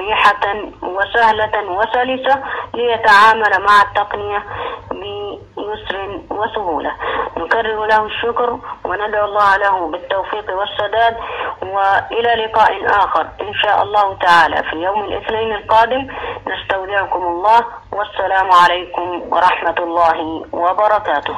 مريحة وسهلة وسلسة ليتعامل مع التقنية بيسر وسهولة. نكرر له الشكر وندعو الله له بالتوفيق والسداد وإلى لقاء آخر إن شاء الله تعالى. في يوم الاثنين القادم نستودعكم الله والسلام عليكم ورحمة الله وبركاته.